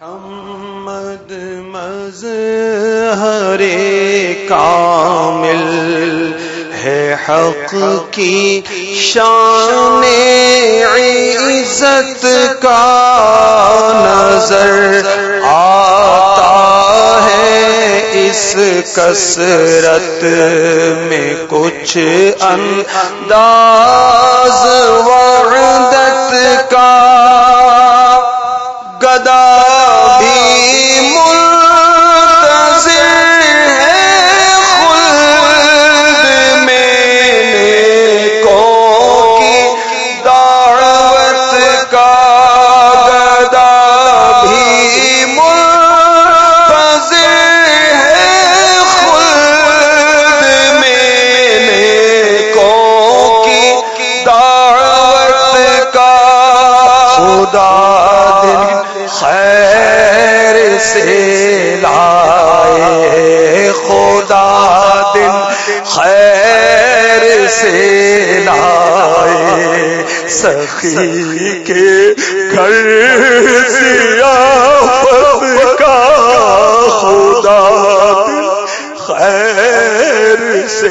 محمد مز ہرے کامل ہے حق کی شان عزت کا نظر آتا ہے اس کسرت میں کچھ انداز وعدت کا سخی کے گھر کا خدا خیر سے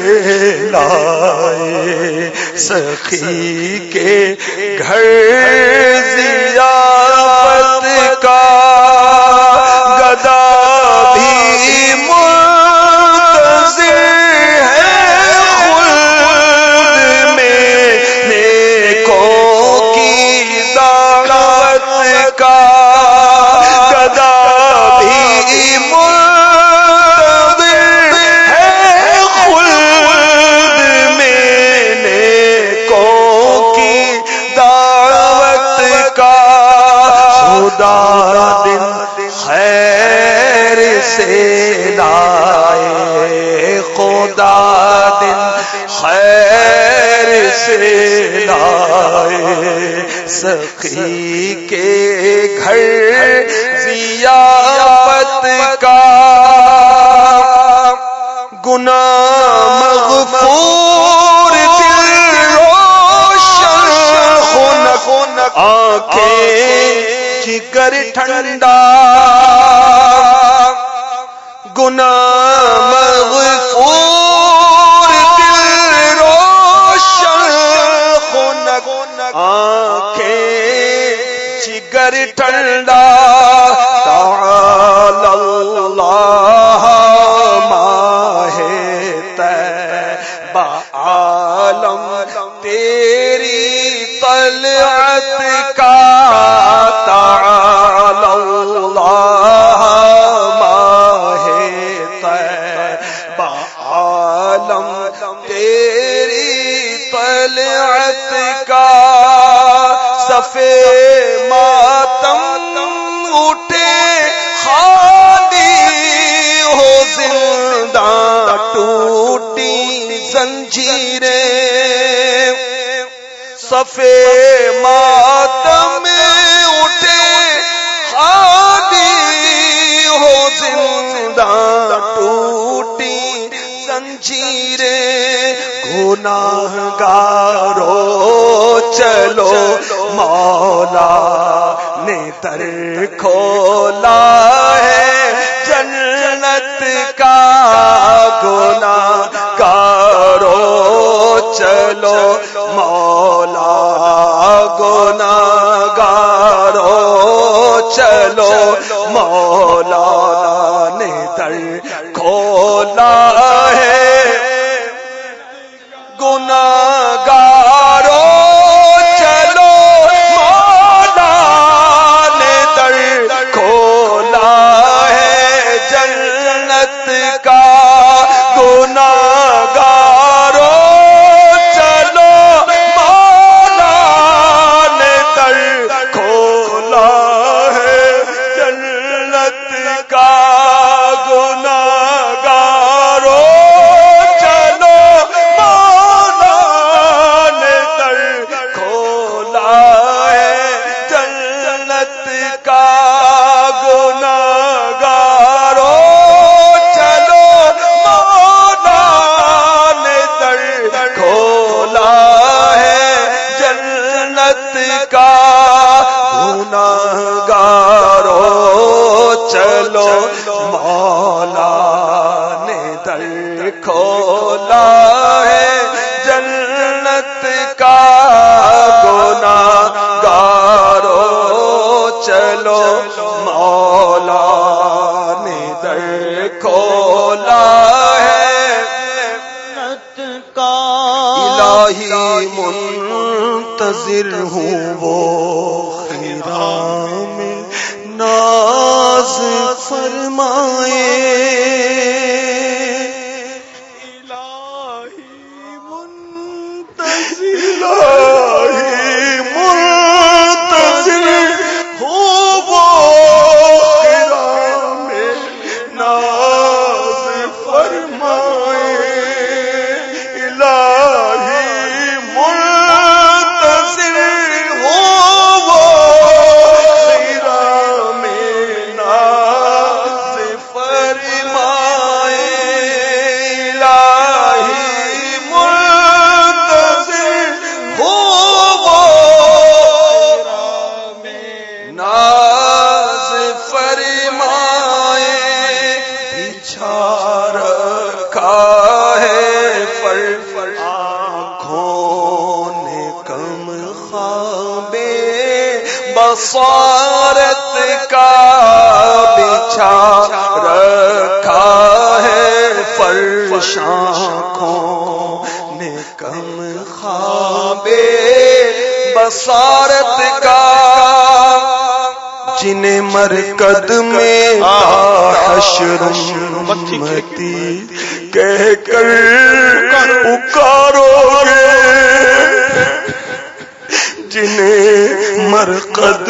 لائے سخی کے گھر سخی کے گھر ضیافت کا گنا مغفور دل روشن خون آنکھیں جگر ٹھنڈا گنا مغفور عالم تیری طلعت کا تعال اللہ ماہ با عالم تیری طلعت کا سفید صفے دفتر کھولا ہے، جنت کا گنا کارو چلو مولا گنا گارو چلو مولا نے در کھولا کا گناہ منتظر ہوں وہ۔ رکھا ہے فل آنکھوں نے کم خوابے بصارت کا بچھا رکھا ہے فل آنکھوں نے کم خوابے بسارت کا جنہیں مرکد میں حشر متی کہہ کر پکارو گے جنہیں مرکد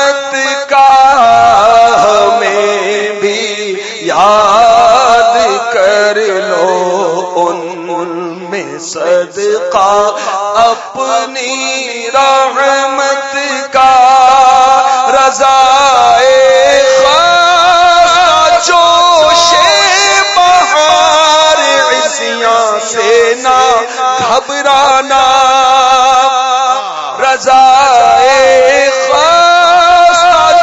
صدقہ اپنی رحمت کا رضا سے نہ گھبرانا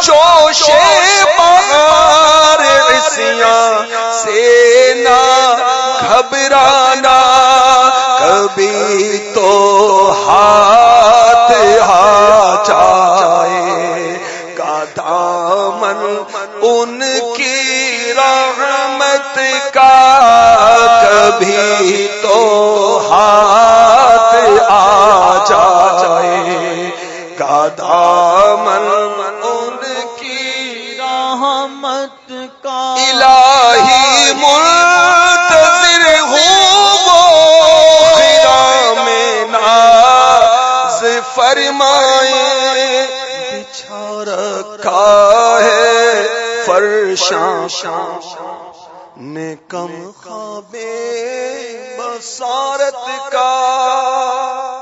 چوشے پہار عصیاں سے نہ گھبرانا۔ کبھی فرمائے بچھا رکھا ہے فرشاں نے کم خوابے بسارت کا